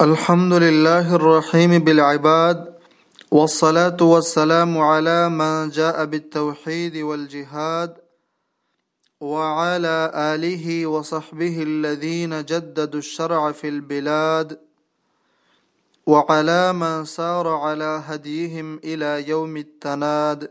الحمد لله الرحيم بالعباد والصلاة والسلام على من جاء بالتوحيد والجهاد وعلى آله وصحبه الذين جددوا الشرع في البلاد وعلى من سار على هديهم إلى يوم التناد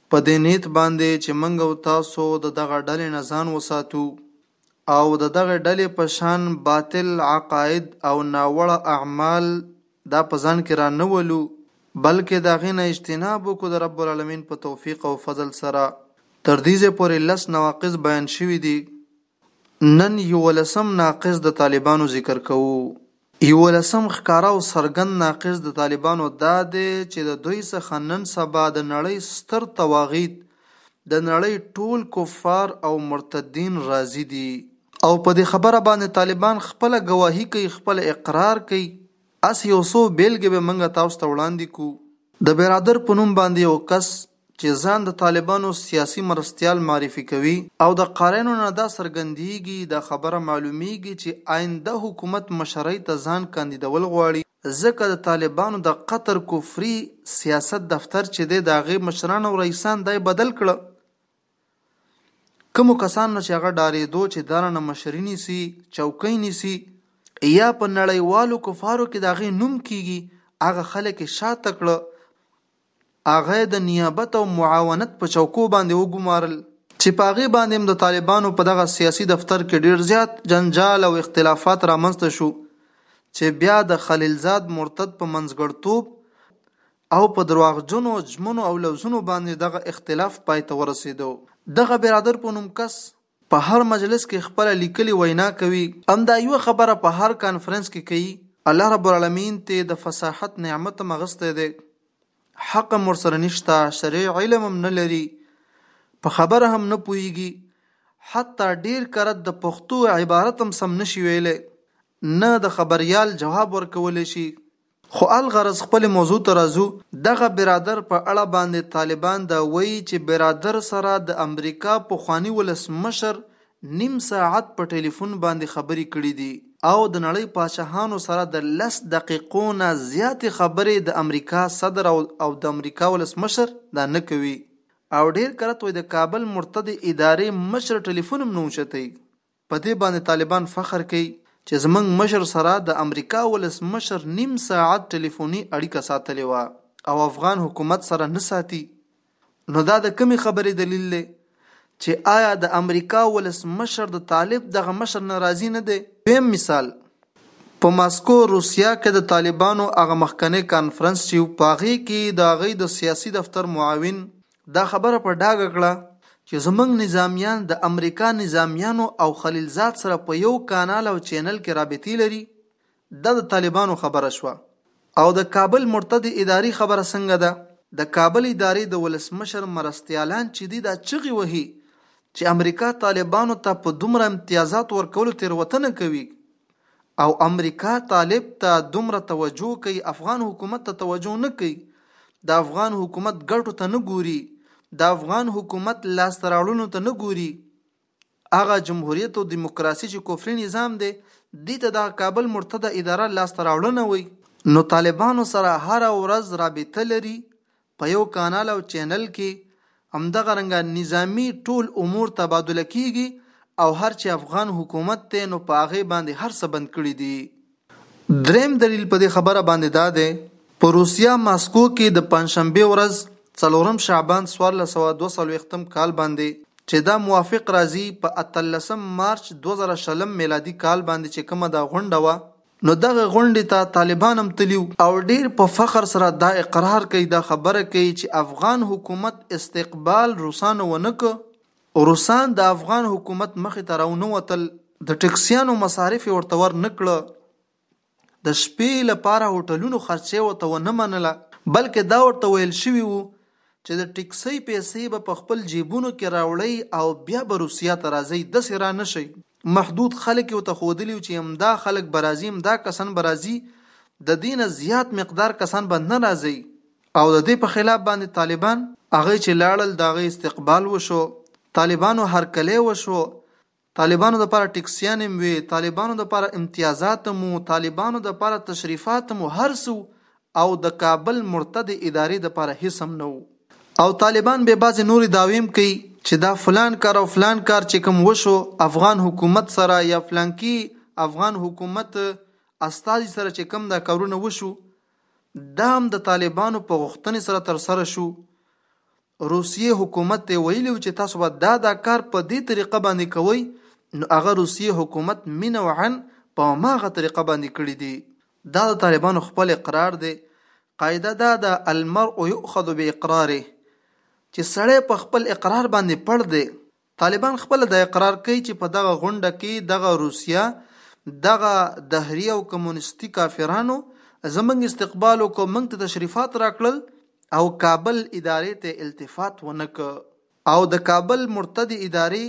په دې نيت باندې چې موږ او تاسو د دغه ډلې نه ځان وساتو او د دغې ډلې په شان باطل عقايد او ناوړه اعمال دا په ځان کې را نه ولو بلکې د هغې نه اجتناب وکړو د رب العالمين په توفيق او فضل سره تر دې ځايه پورې لس نواقض بيان شوي دي. نن یوولسم ناقص د طالبانو ذکر کوو. یوولسم ښکاره او څرګند ناقص د طالبانو دا دی چې د دوی څخه نن سبا د نړۍ ستر طواغیت، د نړۍ ټول کفار او مرتدین راضي دي. او په دې خبره باندې طالبان خپله ګواهي کوي، خپل اقرار کوي. هسې یو څو بېلګې به موږ تاسو ته وړاندې کړو. د برادر په نوم باندې یو کس چې ځان د طالبانو سیاسي مرستیال معرفي کوي او د قرینو نه دا څرګندیږي، دا خبره معلومیږي چې آینده حکومت مشرۍ ته ځان کاندیدول غواړي، ځکه د طالبانو د قطر کفري سیاست دفتر چې دی د هغې مشران او رئیسان دای بدل کړه کومو کسانو نه چې هغه ډاریدو چې درنه مشري نیسي، چوکۍ نیسي یا په نړیوالو کفارو کې د هغې نوم کیږي هغه خلک یې شاته کړه. هغه د نیابت او معاونت په چوکو باندې وګومارل چې په هغې باندې هم د طالبانو په دغه سیاسي دفتر کې ډېر زیات جنجال او اختلافات رامنځته شو چې بیا د خلیلزاد مرتد په منځګړتوب او په درواغجنو ژمنو او لفظونو باندې دغه اختلاف پای ته ورسېدو دغه برادر په نوم کس په هر مجلس کې خپله لیکلې وینا کوي همدا یوه خبره په هر کانفرنس کې کوي الله رب العالمین تې د فصاحت نعمت هم اغستی دی حق هم ورسره نشته شرعي علم هم نه لري په خبره هم نه پوهیږي حتی ډیر کرت د پښتو عبارت هم سم نشي ویلی نه د خبریال جواب ورکولی شي خو الغرض خپلې موضوع ته راځو، دغه برادر په اړه باندې طالبان دا وایي چې برادر سره د امریکا پخواني ولسمشر نیم ساعت په ټیلیفون باندې خبرې کړې دي او د نړۍ پاچاهانو سره د لس دقیقو نه زیاتې خبرې د امریکا صدر او د امریکا ولسمشر دا نه کوي او ډیر کرت وایي د کابل مرتدې ادارې مشر ټیلیفون هم نه اوچتوي. په دې باندې طالبان فخر کوي چې زموږ مشر سره د امریکا ولسمشر نیم ساعت ټلیفوني اړیکه ساتلې وه او افغان حکومت سره نه ساتي، نو دا د کومې خبرې دلیل دی چې ایا د امریکا ولسمشر د طالب دغه مشر نه راضي نه دی؟ دویم مثال، په ماسکو، روسیه کې د طالبانو هغه مخکنی کانفرنس چې په هغې کې د هغوی د سیاسي دفتر معاون دا خبره په ډاګه کړه چې زموږ نظامیان د امریکا نظامیانو او خلیلزاد سره په یو کانال او چینل کې رابطې لري، دا د طالبانو خبره شوه او د کابل مرتدې ادارې خبره څنګه ده؟ د کابل ادارې د ولسمشر مرستیالان چې دي دا چغې وهي چې امریکا طالبانو ته په دومره امتیازاتو ورکولو تېروتنه کوي او امریکا طالب ته دومره توجه کوي افغان حکومت ته توجه نه کوي د افغان حکومت ګټو ته نه ګوري د افغان حکومت لاسته راوړنو ته نه ګوري هغه جمهوریت او دیموکراسي چې کفري نظام دی دې ته دغه کابل مرتده اداره لاسته راوړنه وایي نو طالبانو سره هره ورځ رابطه لري په یو کانال او چینل کی همدغه رنګه نظامی ټول امور تبادله کیږی او هر چی افغان حکومت دی نو په هغی باندی هر څه بند کړی دی. دریم دلیل په دی خبره باندی دا دی په روسیه ماسکو کی د پنجشنبی ورځ څلورم شعبان څوارلس سوه دوه څلوېښتم کال باندی چی دا موافق راځی په اتلسم مارچ دوه زره شلم میلادی کال باندی چی کومه دا غونډه وه نو دغه غونډې ته طالبان هم تلي وو او ډېر په فخر سره دا اقرار کوي، دا خبره کوي چې افغان حکومت استقبال روسانو ونه کړ، روسان د افغان حکومت مخې ته راونه وتل، د ټکسیانو مصارف یې ورته ور نه کړل، د شپې لپاره هوټلونو خرچه یې ورته ونه منله، بلکې دا ورته ویل شوي وو چې د ټکسۍ پیسې به په خپل جیبونو کې راوړئ او بیا به روسیه ته راځئ، داسې را نه شئ. محدود خلک یې ورته ښودلي و چې همدا خلک به راځي، همدا کسان به راځي، د دې نه زیات مقدار کسان به نه راځئ او د دې په خلاف باندې طالبان. هغوی چې لاړل د هغوی استقبال وشو، طالبانو هرکلی وشو، طالبانو دپاره ټکسیانې هم وې، طالبانو دپاره امتیازات هم وو، طالبانو دپاره تشریفات هم وو، هر څه وو او د کابل مرتدې ادارې دپاره هیڅ هم نه وو. او طالبان بیا بعضې نورې دعوې هم کوي چې دا فلان کار او فلان کار چې کوم وشو افغان حکومت سره یا فلانکي افغان حکومت استازي سره چې کوم دا کارونه وشو دا هم د طالبانو په غوښتنې سره ترسره شو. روسیې حکومت ته ویلي و چې تاسو به دا دا کار په دې طریقه باندې کوئ، نو هغه روسیې حکومت مینوعاً په هماغه طریقه باندې کړي دي. دا د طالبانو خپل اقرار دی. قاعده دا ده، المرء یؤخذ باقراره، چې سړی په خپل اقرار باندې پړ دی. طالبان خپله دا اقرار کوي چې په دغه غونډه کې دغه روسیه، دغه دهري او کمونستي کافرانو زموږ استقبال وکړ، موږ ته تشریفات راکړل او کابل ادارې ته التفات ونه کړ او د کابل مرتدې ادارې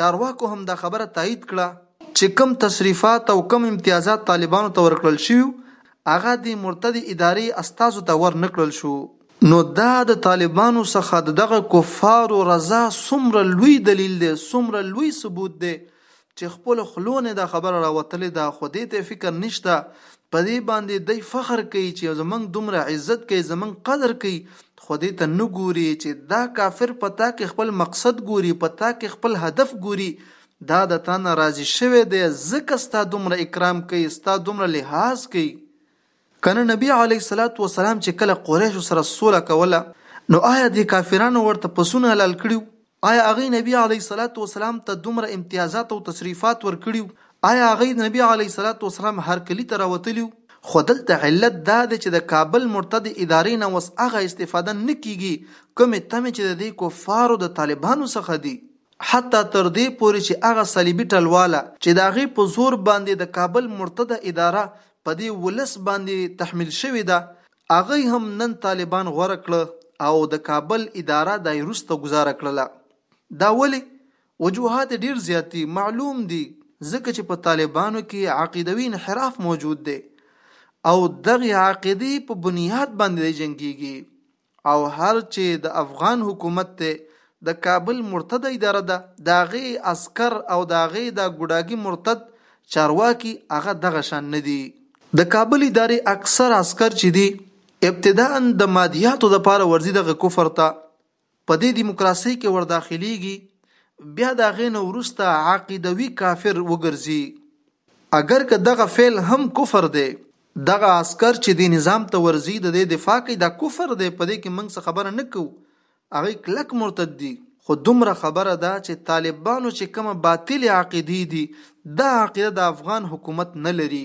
چارواکو هم دا خبره تایید کړه، چې کوم تشریفات او کوم امتیازات طالبانو ته ورکړل شوي وو، هغه دې مرتدې ادارې استازو ته ورنه کړل شو. نو دا د طالبانو څخه د دغه کفارو رضا څومره لوی دلیل دی، څومره لوی ثبوت دی چې خپلو خولو نه دا خبره راوتلې ده، خو دې ته یې فکر نشته، په دې باندې دی فخر کوي چې زموږ دومره عزت کوي، زموږ قدر کوي، خو دې ته نه ګوري چې دا کافر په تا کې خپل مقصد ګوري، په تا کې خپل هدف ګوري، دا د تا نه راضي شوی دی، ځکه ستا دومره اکرام کوي، ستا دومره لحاظ کوي. کنه نبی علیه الصلاة والسلام چې کله قریشو سره سوله کوله نو آیا دې کافرانو ورته پسونه حلال کړي وو؟ آیا هغوی نبی علیه الصلاة والسلام ته دومره امتیازات او تشریفات ورکړي وو؟ آیا هغوی نبی علیه الصلاة والسلام هرکلي ته راوتلي وو؟ خو دلته علت دا دی چې د کابل مرتدې ادارې نه اوس هغه استفاده نه کیږي کومې تمې چې د دې کفارو د طالبانو څخه دي حتی تر دې پورې چې هغه صلیبي ټلواله چې د هغې په زور باندې د کابل مرتده اداره په دې ولس باندې تحمیل شوې ده هغه هم نن طالبان غوره کړ او د کابل اداره دای روسته گزاره کړله دا ولې وجوهات ډیر زیات دي معلوم دي ځکه چې په طالبانو کې عقیدوي انحراف موجود دی او دغه عقیدې په بنیاد باندې جنگیږي او هر چی د افغان حکومت ته د کابل مرتد اداره ده د هغه عسکر او د هغه دا ګوډاګی مرتد چارواکی هغه دغه شان نه دی. د کابل اداری اکثر عسکر چی دی ابتداء د مادیاتو لپاره ورځی دغه کفر ته په دی دیموکراسی کی ور داخلیږی بیا د هغه نه وروسته عقیدوی کافر وګرځی اګر که دغه فعل هم کفر دی دغه عسکر چی دی نظام ته ورځی ددی دفاع کوي دا کفر دی پدی کی موږ څه خبره نه کوو هغوی کلک مرتد دی خو دومره خبره ده چی طالبانو چی کومه باطلی عقیدی دی دا عقیده د افغان حکومت نه لری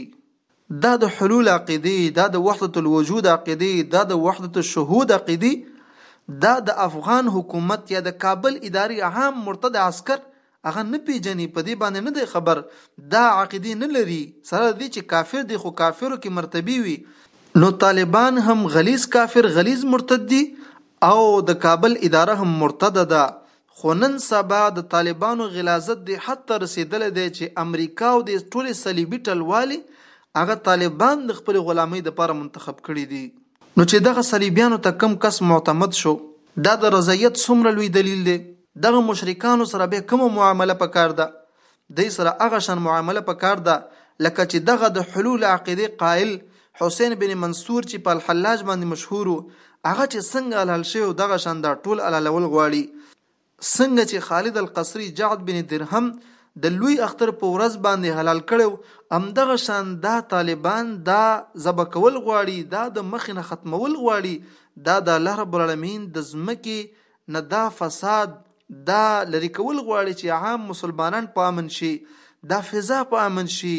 دا د حلول عقیدی دا د وحدت الوجود عقیدی دا د وحدت الشهود عقیدی دا د افغان حکومت یا د کابل اداری عام مرتد عسکر هغه نه پيژني په دې باندې نه دی خبر دا عقيدې نه لري سره د دې چې کافر دی خو کافرو کې مرتبي وي نو طالبان هم غليظ کافر غليظ مرتد دي او د کابل اداره هم مرتده ده خو نن سبا د طالبانو غلاظت دې حد ته رسېدلی دی چې امريکا او د ټولې صليبي ټلوالې هغه طالبان د خپلې غلامۍ لپاره منتخب کړي دي. نو چې دغه صلیبیانو ته کوم کس معتمد شو دا د رضایت څومره لوی دلیل دی؟ دغه مشرکانو سره بیا کومه معامله په کار ده؟ دوی سره هغه شان معامله په کار ده لکه چې دغه د حلول عقیدې قائل حسین بن منصور چې په الحلاج باندې مشهور و هغه چې څنګه حلال شوی دغه شان دا ټول حلالول غواړي څنګه چې خالد القصري جعد بن درهم د لوی اختر په ورځ باندې حلال کړو همدغه شان دا طالبان دا ذبح کول غواړي دا د مخ نه ختمول غواړي دا د الله رب العالمین د ځمکې نه دا فساد دا لری کول غواړي چې عام مسلمانان په امن شي دا فضا په امن شي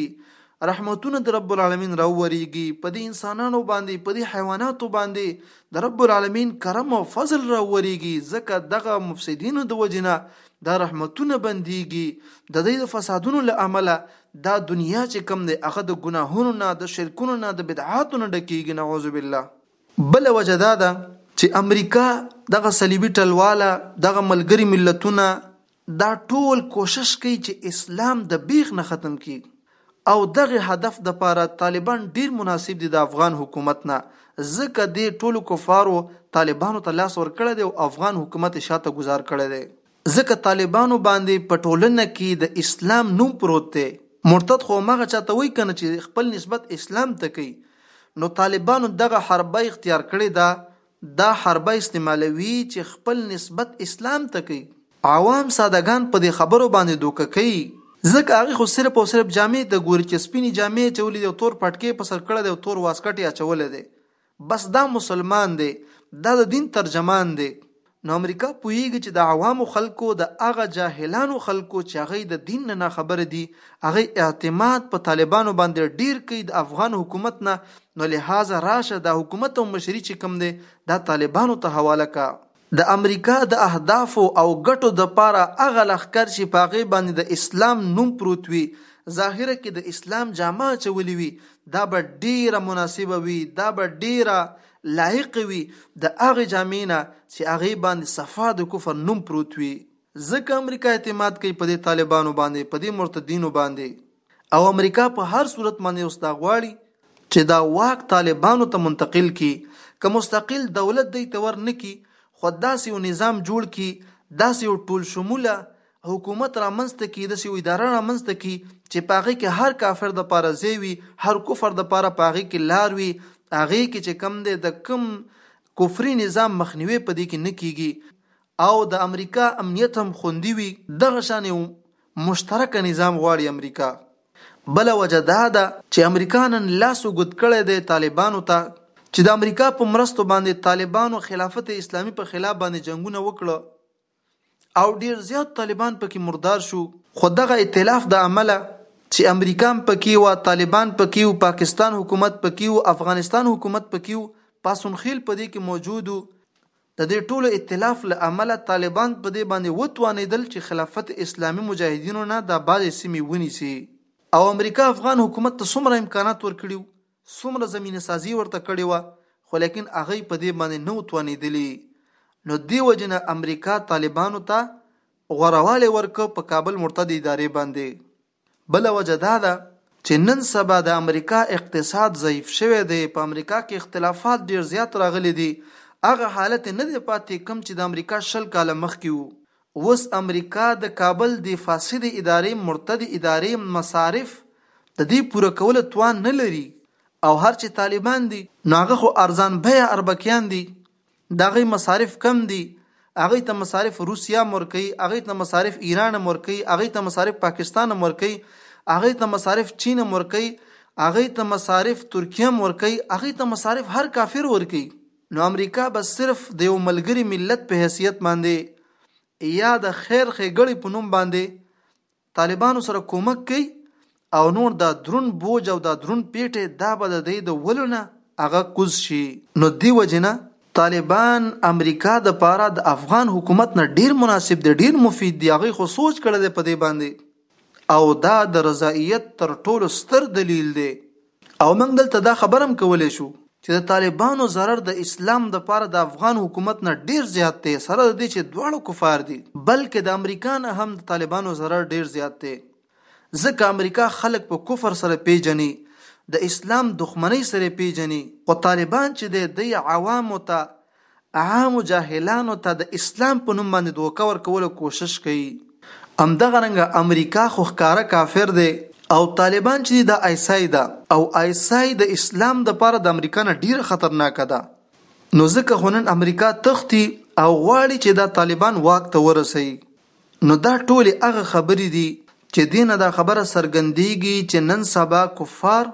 رحمتونه د رب العالمين راووريږي په دې انسانانو باندې په دې حيواناتو باندې د رب العالمين کرم او فضل راووريږي ځکه دغه مفسدينو د وجنه دا رحمتونه بنديږي د دې د فسادونو له امله دا دنیا چې کم دی هغه د ګناهونو نه د شرکونو نه د بدعاتو نه ډکیږي نعوذ بالله بل وجه دا ده چې امریکا دغه صلیبي ټلواله دغه ملګری ملتونه دا ټول کوشش کوي چې اسلام د بیخ نه ختم کړي او دغه هدف دپاره طالبان ډیر مناسب دي د افغان حکومت نه ځکه دې ټولو کفارو طالبانو ته لاس ورکړی دی او افغان حکومت یې شاته ګذار کړی دی ځکه طالبانو باندې په ټولنه کې د اسلام نوم پروت دی مرتد خو هماغه چاته وایي کنه چې خپل نسبت اسلام ته کوي نو طالبانو دغه حربه اختیار کړې ده دا حربه استعمالوي چې خپل نسبت اسلام ته کوي. عوام ساده ګان په دې خبرو باندې دوکه کوي. ځکه هغوی خو صرف او صرف جامې ته ګوري چې سپينې جامې يې اچولې دي او تور پټکی يې په سر کړی دی او تور واسکټ يې اچولی دی بس دا مسلمان دی دا د دين ترجمان دی نو امريکا پوهيږي چې د عوامو خلکو د هغه جاهلانو خلکو چې هغوی د دين نه ناخبره دي هغوی اعتماد په طالبانو باندې ډير کوي د افغان حکومت نه نو لهذا راشه دا حکومت او مشري چې کوم دی دا طالبانو ته حواله که. د امریکا د اهدافو او ګټو دپاره هغه لښکر چې په هغې باندې د اسلام نوم پروت وي ظاهره کې د اسلام جامه اچولې وي دا به ډیره مناسبه وي دا به ډیره لایقه وي د هغې جامې نه چې هغې باندې صفا د کفر نوم پروت وي ځکه امریکا اعتماد کوي په دې طالبانو باندې په دې مرتدینو باندې. او امریکا په هر صورت باندې اوس دا غواړي چې دا واک طالبانو ته منتقل کړي که مستقل دولت دی ته ور نه کړي خو داسې یو نظام جوړ کړي داسې یو ټول شموله حکومت رامنځته کی د سیو اداره رامنځته کی چې پاغه کې هر کافر د پاره زی وي هر کفر د پاره پاغه کې لار وي هغه کې چې کم دی د کم کفري نظام مخنیوي پدې کې نه کیږي او د امریکا امنیت هم خوندي وي. دغه شان یو مشترک نظام غواړي امریکا. بله وجه دا ده چې امریکا نن لاس اوږد کړی دی طالبانو ته چې د امریکا په مرستو باندې طالبانو خلافت اسلامي په خلاف باندې جنګونه وکړه او ډیر زیات طالبان پکې مردار شو خو دغه ایتلاف د امله چې امریکا هم پکې وه، طالبان پکې وو، پاکستان حکومت پکې وو، افغانستان حکومت پکې وو، پاڅونخېل په دې کې موجود وو، د دې ټول ائتلاف له امله طالبان په دې باندې وتوانېدل چې خلافت اسلامي مجاهدینو نه دا بعضې سیمې ونیسي او امریکا افغان حکومت ته څومره امکانات ورکړي وو، څومره زمینه سازي یې ورته کړې وه خو لیکن هغه یې په دې باندې نه وو توانېدلي نو دې وجې نه امریکا طالبانو ته غوره والی ورکړ په کابل مرتد ادارې باندې. بله وجه دا ده چې نن سبا د امریکا اقتصاد ضعیف شوی دی، په امریکا کې اختلافات ډېر زیات راغلي دي، هغه حالت نه دی پاتې کوم چې د امریکا شل کاله مخکې وو، اوس امریکا د کابل د فاسدې ادارې، مرتدې ادارې مصارف د دې پوره کولو توان نه لري او هر چې طالبان دي نو هغه خو ارزان بیه اربکیان دي د هغوی مصارف کم دي هغوی ته مصارف روسیا هم ورکوي هغوی ته مصارف ایران هم ورکوي هغوی ته مصارف پاکستان هم ورکوي هغوی ته مصارف چین هم ورکوي هغوی ته مصارف ترکیه هم ورکوي هغوی ته مصارف هر کافر ورکوي نو امریکا به صرف د یو ملګري ملت په حیثیت باندې یا د خیر ښېګړې په نوم باندې طالبانو سره کومک کوي او نور دا درون بوج او دا درون پیټه دا به د دی د ولو نه هغه کوز شي نو دی وجې نه طالبان امریکا د پاره د افغان حکومت نه ډیر مناسب دی ډیر مفید دی هغه خو سوچ کړی دی په دی باندې او دا د رضائیت تر ټولو ستر دلیل دی او موږ دلته دا خبره هم کولی شو چې د طالبانو ضرر د اسلام دپاره د افغان حکومت نه ډېر زیات دی سره د دې چې دواړه کفار دي بلکې د امریکا نه هم د طالبانو ضرر ډېر زیات دی ځکه امریکا خلک په کفر سره پیژني د اسلام دښمنۍ سره پیژني خو طالبان چې دی دی عوامو ته عامو جاهلانو ته د اسلام په نوم باندې دوکه ورکولو کوشش کوي همدغه رنګه امریکا خو ښکاره کافر دی او طالبان چې دي دا ایسای ده او ایسای د اسلام د پاره د امریکا نه ډیره خطرناکه ده نو ځکه خو نن امریکا تختی او غواړي چې دا طالبان واک ته ورسوي نو دا ټولې هغه خبرې دي چې دینه دا خبره څرګندېږي چې نن سبا کفار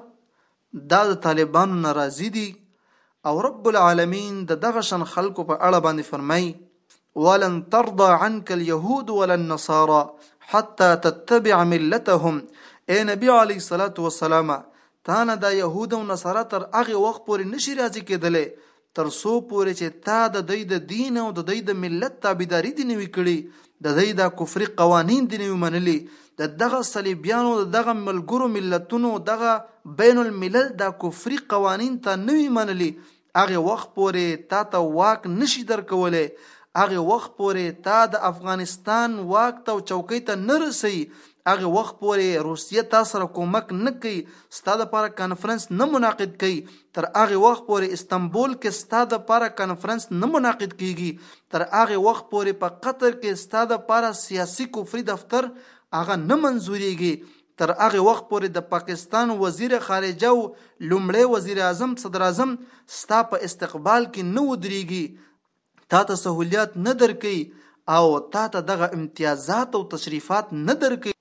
دا د طالبانو نه راضي دي او رب العالمين د دغه شان خلکو په اړه باندې فرمایي ولن ترضى عنك اليهود ولا النصارى حتى تتبع ملتهم اے نبی علی صلوات و سلام تا نه دا يهود او نصارا تر هغه وخت پورې نشي راضي کېدلې تر څو پورې چې تا د دوی د دین او د دوی د ملت تابعداري دې نه وي کړې د دوی دا کفري قوانین دې نه وي منلي د دغه صلیبیانو د دغه ملګرو ملتونو دغه بین الملل دا کفري قوانین ته نه وي منلي هغه وخت پورې تا ته واک نشي درکولای هغه وخت پورې تا د افغانستان واک ته او چوکۍ ته نه رسي هغه وخت پورې روسیه تا سره کومک نه کوي ستا لپاره کانفرنس نه منعقد کوي تر هغه وخت پورې استنبول کې ستا لپاره کانفرنس نه منعقد کیږي تر هغه وخت پورې په قطر کې ستا لپاره سیاسي کفري دفتر هغه نه منزوريږي تر هغه وخت پورې د پاکستان وزیر خارجه او لومړی وزیر اعظم صدر اعظم ستا په استقبال کې نه ودرېږي تا ته سهولیات نه درکوي او تا ته دغه امتیازات او تشریفات نه درکوي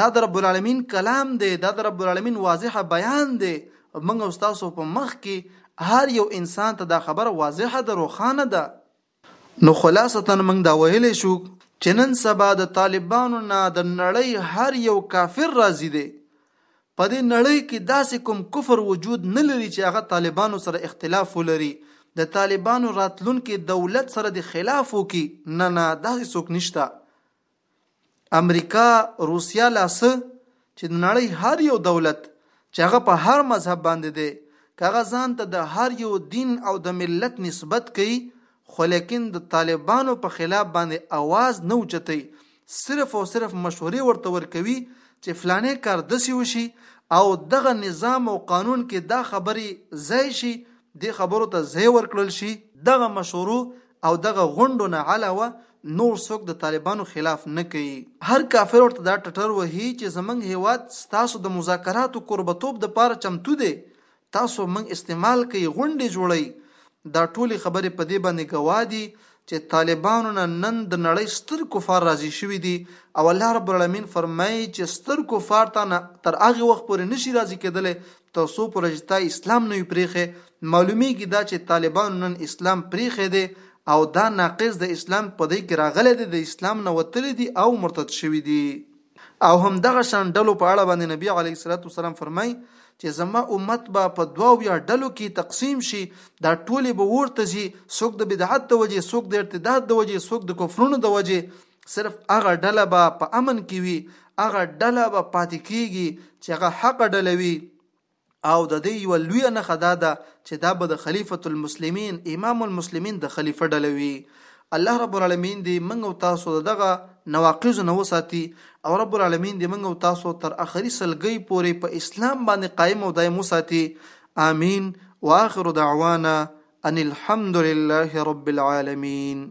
دا د رب العالمین کلام دی دا د رب العالمین واضح بیان دی موږ او تاسو په مخ کې هر یو انسان ته دا خبره واضحه ده روښانه ده نو خلاصتا موږ دا ویلی شو چې نن سبا د طالبانو نه د نړۍ هر یو کافر راضي دی په دې نړۍ کې داسې کوم کفر وجود نه لري چې هغه طالبانو سره اختلاف ولري، د طالبانو راتلونکې دولت سره دې خلاف وکړي، نه نه داسې څوک نشته. امریکا، روسیه لا څه چې د نړۍ هر یو دولت چې هغه په هر مذهب باندې دی که هغه ځان ته د هر یو دین او د ملت نسبت کوي خو ليکن د طالبانو په خلاف باندې اواز نه اوچتوي صرف او صرف مشورې ورته ورکوي چې فلانې کار دسي وشي او دغه نظام او قانون کې دا خبرې ځای شي دې خبرو ته ځای ورکړل شي دغه مشورو او دغه غونډو نه علاوه نور څوک د طالبانو خلاف نه کوي هر کافر ورته دا ټټر وهي چې زمونږ هېواد ستاسو د مذاکراتو کوربتوب دپاره چمتو دی تاسو موږ استعمال کړئ غونډې جوړئ دا ټولې خبرې په دې باندې ګواه دي چې طالبانو نه نن د نړۍ ستر کفار راضي شوي دي او الله رب العالمین فرمایي چې ستر کفار تا نه تر هغه وخت پورې نشي راضي کېدلی تر څو پورې چې تا اسلام نه وي پریښی معلومیږي دا چې طالبانو نن اسلام پریښی دی او دا ناقص د اسلام په دی کې راغلی دی د اسلام نه وتلی دي او مرتد شوي دي او هم دغه شان ډلو په اړه باندې نبی علیه الصلاۃ والسلام فرمای چې زما امت به په دوه یا ډلو کې تقسیم شي دا ټولې به ورته ځي څوک د بدعت د وجې څوک د ارتداد د وجې څوک د کفرونو د وجې صرف هغه ډله به په امن کې وي هغه ډله به پاتې کیږي چې هغه حق ډلوي او د دې یوه لویه نښه دا ده چې دا به د خلیفة المسلمین، امام المسلمین، د خلیفه ډله وي. الله رب العلمین دې موږ او تاسو د دغه نواقضو نه وساتي او رب العلمین دې موږ او تاسو تر اخري سلګۍ پورې په اسلام باندې قایم او دایم وساتي. آمین. وآخر دعوانا ان الحمدلله رب العالمین.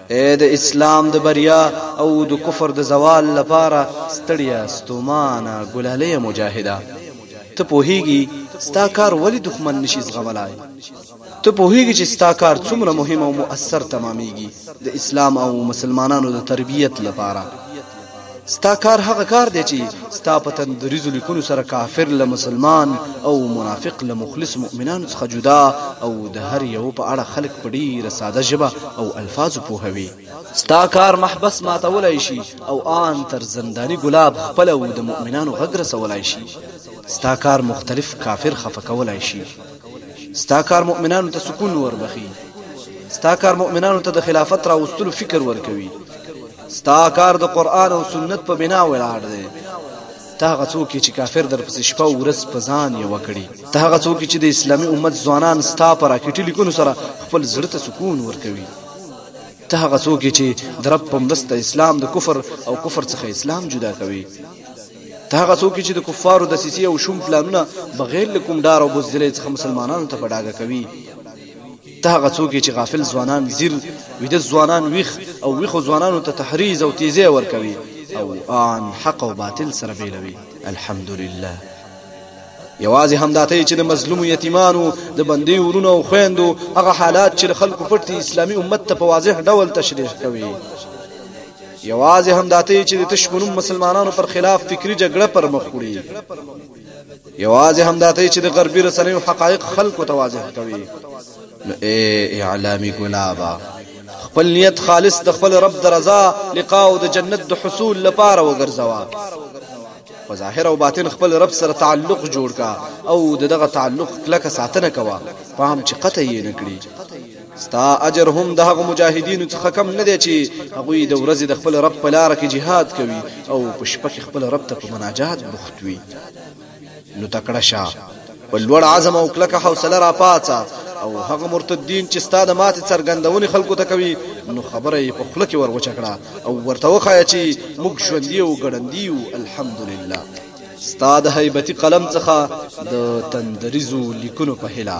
اې د اسلام د بریا او د کفر د زوال لپاره ستړیه ستومانه ګلالیه مجاهده ته پوهیږي ستا کار ولی دښمن نشي زغملای ته پوهیږي چې ستا کار څومره مهم او مؤثر تمامېږي د اسلام او مسلمانانو د تربیت لپاره ستا کار هغه کار دی چې ستا په تندریزو لیکونو سره کافر له مسلمان او منافق له مخلص مؤمنانو څخه جدا او د هر یو په اړه خلک په ډیره ساده ژبه او الفاظو پوهوي ستا کار محبس ماتولای شي او آن تر زندانی ګلاب خپل او د مؤمنانو غږ رسولای شي ستا کار مختلف کافر خفه کولای شي ستا کار مؤمنانو ته سکون وربخي ستا کار مؤمنانو ته د خلافت راوستلو فکر ورکوي ستا کار د قرآن او سنت په بنا ولاړ دی ته هغه څوک چې کافر در پسې شپه او ورځ په ځان یو کړي ته هغه څوک چې د اسلامي امت ځوانان ستا پر راکټي لیکونو سره خپل زړه ته سکون ورکوي ته هغه څوک چې د رب په مرسته اسلام د کفر او کفر څخه اسلام جدا کوي ته هغه څوک چې د کفارو د سیسي او شوم پلانونه بغیر له کوم ډار او بزدلۍ څخه مسلمانانو ته په ډاګه کوي ته هغه څوک یې چې غافل ځوانان ځیر، ویده ځوانان ویښ او ویښو ځوانانو ته تحریض او تیزی ورکوې او آن حق او باطل سره بیلوې. الحمدلله یوازې همدا ته یې چې د مظلومو یتیمانو، د بندیو وروڼو او خویندو هغه حالات چې له خلکو پټ دي اسلامي امت ته په واضح ډول تشریح کوې. یوازې همدا ته یې چې د تش په نوم مسلمانانو پر خلاف فکري جګړه پر مخ وړې. یوازې همدا ته چې د غربي رسنیو حقایق خلکو ته واضح کوي نو اے اعلامی ګلابا خپل نیت خالص د خپل رب د رضا لقاء او د جنت د حصول لپاره وګرځوا په ظاهر او باطن خپل رب سره تعلق جوړ کا او دغه تعلق کلک ساتنه کوا پام چې قطع یې نکړي ستا اجر هم د هغو مجاهدینو څخه کم نه دی چې هغوی د ورځې د خپل رب په لار کې جهاد کوي او په شپه کې خپل رب ته په مناجات بوخت وي نو تکړه شه په لوړ عزم او کلکه حوصله راپاڅه او هغه مرتدین چې ستا د ماتې څرګندونې خلکو ته کوي نو خبره یې په خوله کې ور وچه کړه او ورته وښایه چې موږ ژوندي او ګړندي یو الحمدلله ستا د هیبتي قلم څخه د تندریزو لیکونو په هیله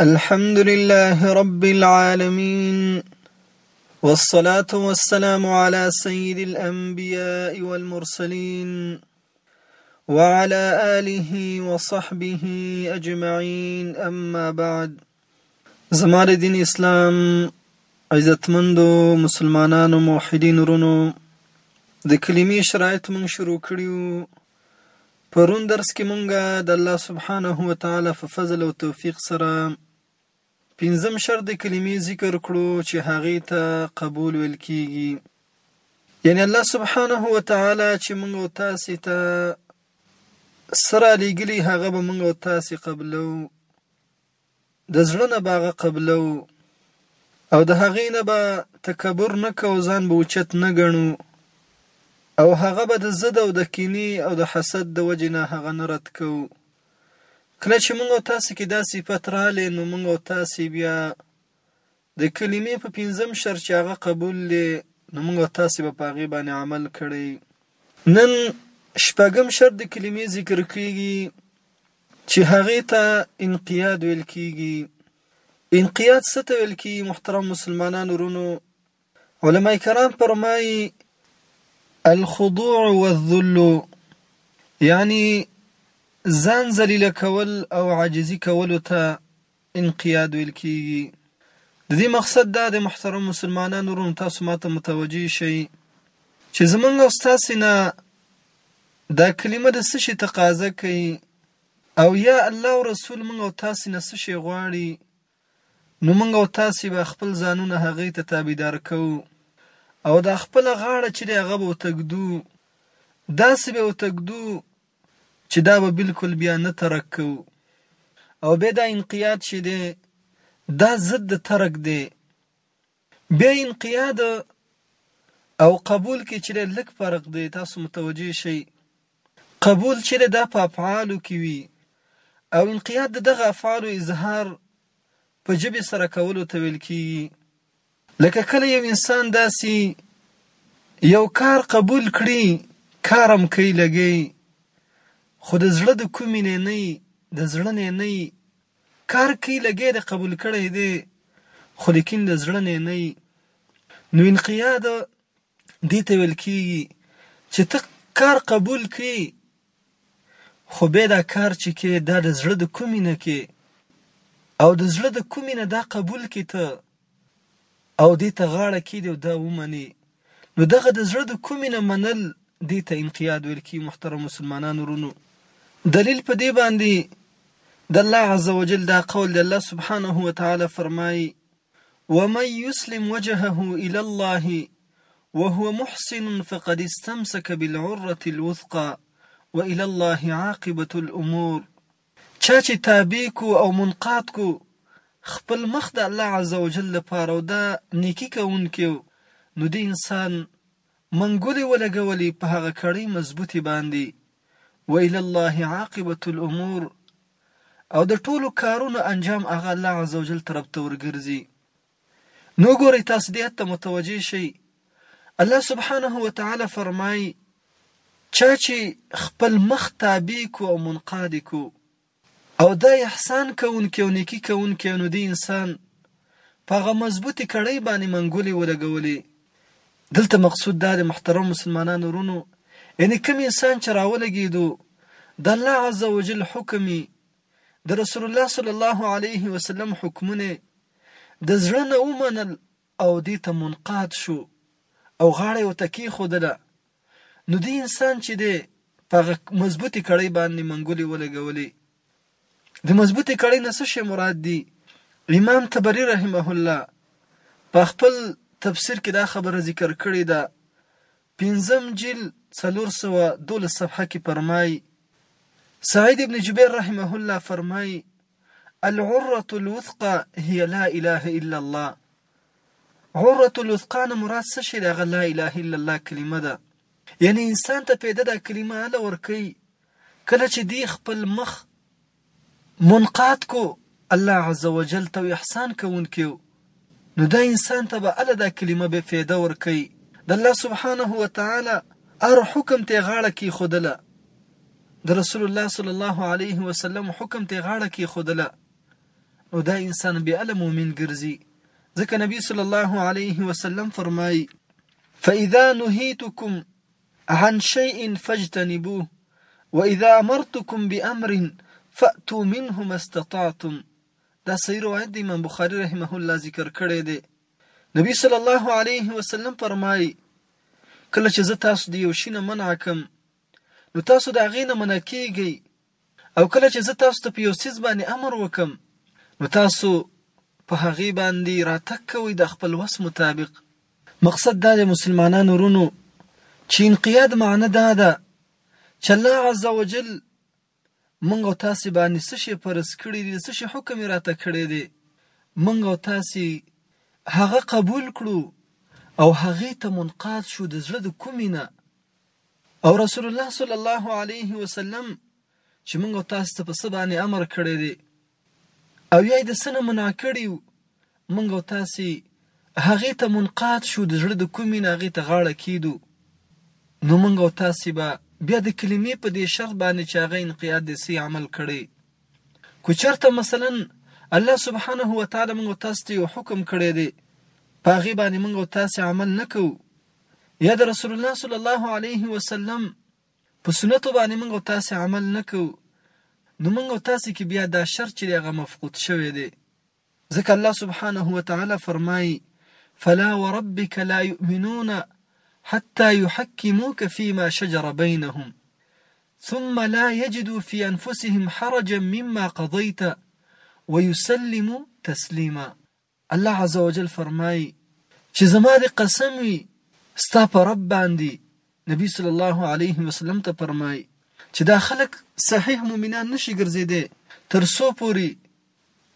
الحمد لله رب العالمين والصلاة والسلام على سيد الأنبياء والمرسلين وعلى آله وصحبه أجمعين أما بعد زمار دين اسلام مندو مسلمانانو موحدين رنو دي كلمي شرائط من شروع كريو پرون درس کې مونږ د الله سبحانه وتعالی په فضل او توفیق سره پنځم شرط د کلمې ذکر کړو چې هغه ته قبول ویل کیږي یعنی الله سبحانه وتعالی چې مونږ او تاسو ته سره لګلی هغه به مونږ او تاسو قبلو د زړه نه به هغه قبلوو او د هغې نه به تکبر نه کوو ځان به اوچت نه ګڼو او هغه به د ضد او د کینې او د حسد د وجې نه هغه نه رد کوو کله چې مونږ او تاسې کې دا صفت راغلی نو مونږ او تاسې بیا د کلمې په پنځم شرط چې هغه قبول دی نو موږ او تاسې به په هغې باندې عمل کړی. نن شپږم شرط د کلمې ذکر کېږي چې هغې ته انقیاد ویل کېږي. انقیاد څه ته ویل کېږي محترم مسلمانان ورونو علماء کرام فرمایي الخضوع والذل یعنی ځان ذلیله کول او عاجزي کولو ته انقياد ويل کيږي د دې مقصد دا دی محترم مسلمانان ورونو تاسو ماته متوجه شئ چې زمونږ او ستاسو نه دا کلمه د څه شي تقاضا کوي او یا الله او رسول مونږ او تاسو نه څه شي غواړي نو مونږ او تاسو به خپل ځانونه هغه ته تابعدار کوو او دا خپل غاړه چې هغه به وتګدو داسې به وتګدو چې دا به بلکل بیا نه ترک کوو او بیا دا انقیاد چې دی دا ضد د ترک دی بیا انقیاد او قبول کې چې لږ فرق دی تاسو متوجه شئ قبول چې دا په افعالو کې وي او انقیاد دغه افعالو اظهار په ژبې سره کولو ته ویل کیږي لکه کله یو انسان داسې یو کار قبول کړي کار هم کوي لګي خو د زړه د کومې نه نه د زړه نه نه کار کوي لګي د قبول کړی دی خو لیکن د زړه نه نه نو انقیاد دې ته ویل کیږي چې ته کار قبول کړي خو به دا کار چې کې دا د زړه د کومې نه کې او د زړه د کومې نه دا قبول کې ته او دې ته غاړه کې دی دا ومني نو دغه د زړه د کومې نه منل دې ته انقیاد ویل کی محترم مسلمانانو رونو دلیل په دې باندې د الله عزوجل دا قول دی الله سبحانه و تعالی فرمایي ومن يسلم وجهه الي الله وهو محسن فقد استمسک بالعرة الوثقی والي الله عاقبة الامور چا چې تابع کو او منقاد کو خپل مخ د الله عزوجل لپاره او دا نیکي کوونکی و نو دې انسان منګولې ولګولې په هغه کړۍ مضبوطې باندې والي الله عاقبة الامور او د ټولو کارونو انجام هغه الله عزوجل طرف ته ورګرځي نو ګورئ تاسو دې آیت ته متوجه شئ الله سبحانه وتعالی فرمایي چا چې خپل مخ تابع کو او منقاد کو او دا احسان کوونکی او نیکی کوونکی نو دی انسان په هغه مضبوطې کړۍ باندې منګولې ولګولې. دلته مقصود دا دی محترمو مسلمانانو ورونو یعنې کوم انسان چې راولګېدو د الله عز وجل حکم یې د رسول الله صلی الله علیه وسلم حکمونه د زړه نه ومنل او دې ته منقاد شو او غاړه ورته کېښودله نو دې انسان چې دی په هغه مضبوطې کړۍ باندې منګولې ولګولې د مضبوطې کړۍ نه څه شی مراد دي؟ امام طبري رحمه الله په خپل تفسیر کې دا خبره ذکر کړې ده پنځم جیل څلور سوه دولس صفحه کې فرمایي سعید ابن جبیر رحمه الله فرمایي العرة الوثقى هي لا اله الا الله عرة الوثقى نه مراد څه شی دی هغه لا اله الا الله کلمه ده یعنی انسان ته پیدا دا کلمه اله ورکوي کله چه دی خپل مخ منقاد کو الله عزوجل ته احسان کوونکی نو دا انسان ته به الله دا کلمه به فیده ورکی د الله سبحانه وتعالی ار حکم ته غاړه کی خودله د رسول الله صلی الله علیه وسلم حکم ته غاړه کې خودله نو دا انسان به ال مؤمن ګرځي ځکه نبی صلی الله علیه وسلم فرمایي فاذا نهيتكم عن شيء فاجتنبوه واذا امرتكم بامر فاتو منه ما استطعتم دا صحیح روایت د امام بخاری رحمه الله ذکر کړی دی نبی صلی الله علیه وسلم فرمایي کله چې زه تاسو د یو شي نه منع کوم نو تاسو د هغې نه منع کیږئ او کله چې زه تاسو ته په یو څیز باندې امر وکړم نو تاسو په هغې باندې راتګ کوئ د خپل وس مطابق مقصد دا دی مسلمانانو رونو چې انقیاد معنی دا ده چې الله عز وجل مونږ او تاسو باندې څه شي فرض کړی دی څه شي حکم راته کړی دی مونږ او تاسو هغه قبول کړو او هغه ته منقاد شو د زړه د کومینه او رسول الله صلی الله علیه وسلم چې موږ تاسو ته په څه باندې امر کړی دی او یا د سنه منا کړی موږ تاسو هغه ته منقاد شو د زړه د کومې نه هغه ته غاړه کیدو نو موږ او تاسو به بیا د کلمې په دې شرط باندې چې هغه انقیاد دې سي عمل کړي کو چرته مثلا الله سبحانه و تعالی موږ تاسو ته یو حکم کړی دی پاغي باندې موږ تاسو عمل نکو یا د رسول الله صلی الله علیه وسلم په سنتو باندې موږ او تاسې عمل نه کوو نو موږ او تاسې کې بیا دا شرط چې هغه مفقود شوی دی ځکه الله سبحانه وتعالی فرمایي فلا وربك لا يؤمنون حتى يحكموك فيما شجر بينهم ثم لا يجدوا في أنفسهم حرجا مما قضيت ويسلموا تسليما الله عزوجل فرمايي، چې زما دې قسم وي ستا په رب باندې، نبي صلی الله علیه وسلم ته فرمايي، چې دا خلک صحیح مؤمنان نه شي ګرځېدی تر څو پورې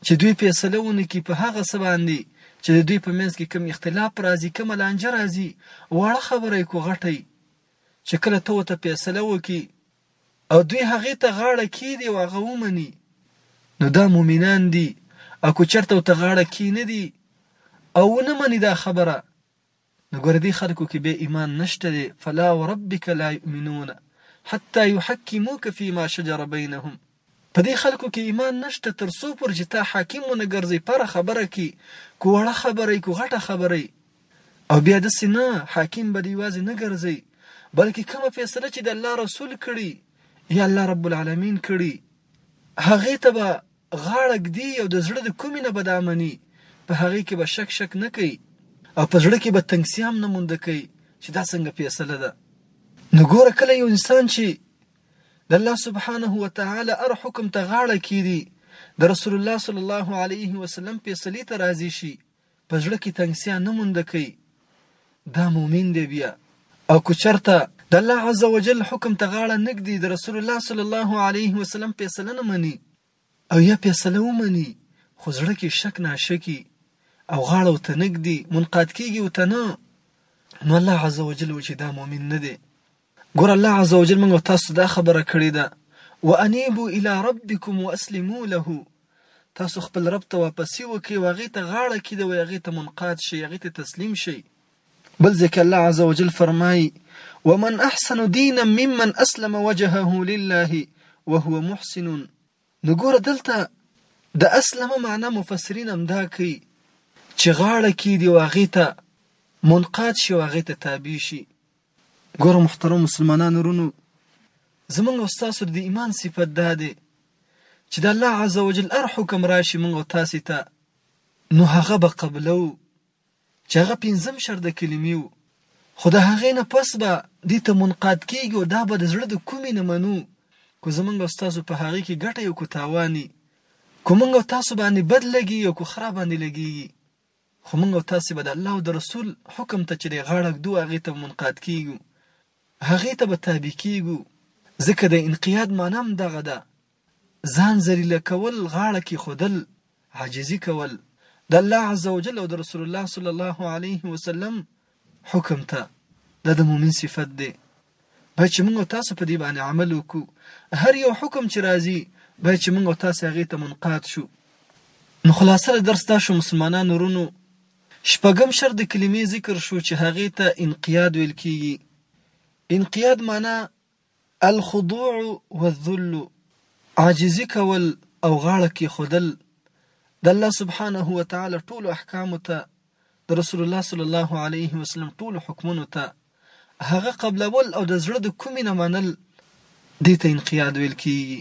چې دوی فیصله ونه کړي په هغه څه باندې چې د دوی په منځ کې کوم اختلاف راځي، کومه لانجه راځي، واړه خبره یې کو غټه یې، چې کله ته ورته فیصله وکړي او دوی هغه ته غاړه کیدی او هغه ومنی نو دا مومنان دی او که چرته او ته غاړه کیندی او ونه منی دا خبره نو ګوره دی خلکو کې بیا ایمان نشته دی فلا وربک لا یؤمنون حتی یحکموک فیما شجر بینهم په دې خلکو کې ایمان نشته تر څو پورې چې تا حاکم ونه ګرځي پر خبره کې کو وړه خبره کو غټه خبره او بیا د سینا حاکم به دی واځي نه ګرځي بلکې کومه فیصله چې د الله رسول کړي یا الله رب العالمین کړي هغه ته به غاړه ګدي او د زړه د کومې نه به دا مني په هغه کې به شک شک نه کوي او په زړه کې به تنګسي هم نه مونده کوي چې دا څنګه فیصله ده نو ګوره کله یو انسان چې د الله سبحانه وتعالی هر حکم ته غاړه کیدي د رسول الله صلی الله علیه وسلم فیصلی ته راضی شي په زړه کې تنګسیا نه مونده کوي دا مؤمن دی بیا او که چرته د الله عز وجل حکم ته غاړه نږدي د رسول الله صلی الله علیه وسلم فیصله نه مني او یا فیصله ومني خو زړه کې شک ناشکی او غاړه ته نږدي منقاد کیږي او ته نه نو الله عز وجل چې دا مؤمن نه دی ګوره الله عزوجل موږ او تاسو ته دا خبره کړې ده، وانیبو الی ربکم واسلمو له، تاسو خپل رب ته واپسي وکړئ او هغه ته غاړه کیدوئ، هغه ته منقاد شئ، هغه ته تسلیم شئ. بل ځای کې الله عزوجل فرمایي، ومن احسن دینا ممن اسلم وجهه لله وهو محسن، نو ګوره دلته د اسلم معنی مفسرین همدا کوي چې غاړه کیدي او هغه ته منقاد شي او هغه ته تابع شي، ګورو محترم مسلمانانو رونو زمونږ او ستاسو د ایمان صفت دا دی چې د الله عز وجل هر حکم راشي مونږ او تاسو ته نو هغه به قبلو چې هغه پنځم شر د کلمې وو خو د هغې نه پس به دې ته منقاد کیږي او دا به د زړه د کومې نه منو کو زمونږ او ستاسو په هغې کې ګټه یو کو تاواني کو مونږ او تاسو باندې بد لګي او کو خراب باندې لګيږي خو موږ او تاسې به د الله او د رسول حکم ته چې دی غاړه ږدو هغې ته به منقاد کېږو هغې ته به تابع کېږو ځکه د انقیاد معنا هم دغه ده ځان ذلیله کول غاړه کېښودل عاجزي کول د الله عزوجل او د رسول الله صلی الله علیه وسلم حکم ته دا د مؤمن صفت دی باید چې موږ تاسو په دې باندې عمل وکړو هر یو حکم چې راځي باید چې موږ تاسو هغه ته منقاد شو نو خلاصه له درس دا شو مسلمانانو ورونو شپږم شر د کلمې ذکر شو چې هغې ته انقیاد ویل کیږي انقیاد معنا الخضوع والذل، عاجزي کول او غاړه کېښودل، د الله سبحانه وتعالی ټولو احکامو ته، د رسول الله صلی الله علیه وسلم ټولو حکمونو ته، هغه قبلول او د زړه د کومي نه منل، دې ته انقیاد ویل کېږي.